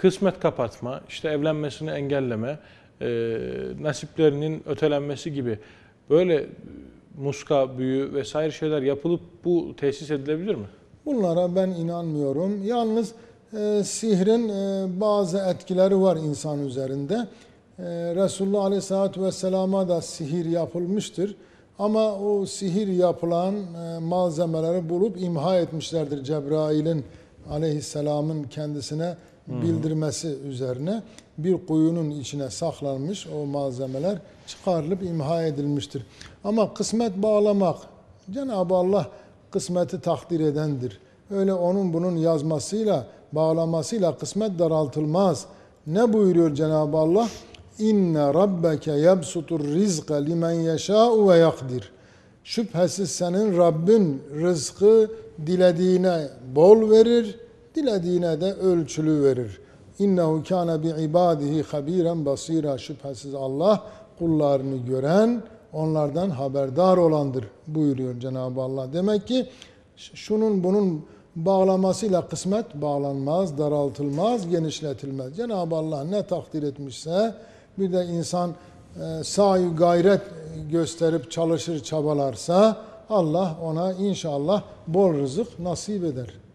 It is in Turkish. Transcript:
kısmet kapatma, işte evlenmesini engelleme, e, nasiplerinin ötelenmesi gibi böyle muska, büyü vesaire şeyler yapılıp bu tesis edilebilir mi? Bunlara ben inanmıyorum. Yalnız e, sihrin e, bazı etkileri var insan üzerinde. E, Resulullah Aleyhisselatü Vesselam'a da sihir yapılmıştır. Ama o sihir yapılan e, malzemeleri bulup imha etmişlerdir Cebrail'in Aleyhisselam'ın kendisine bildirmesi üzerine bir kuyunun içine saklanmış o malzemeler çıkarılıp imha edilmiştir. Ama kısmet bağlamak Cenab-ı Allah kısmeti takdir edendir. Öyle onun bunun yazmasıyla, bağlamasıyla kısmet daraltılmaz. Ne buyuruyor Cenab-ı Allah? İnne rabbeke yebsutur rizqa limen yeşâ'u ve yakdir. Şüphesiz senin Rabbin rızkı dilediğine bol verir, dilediğine de ölçülü verir. İnnehu kâne bi ibadihi habiren basira. Şüphesiz Allah kullarını gören, onlardan haberdar olandır buyuruyor Cenab-ı Allah. Demek ki şunun bunun bağlamasıyla kısmet bağlanmaz, daraltılmaz, genişletilmez. Cenab-ı Allah ne takdir etmişse bir de insan e, gayret gösterip çalışır çabalarsa Allah ona inşallah bol rızık nasip eder.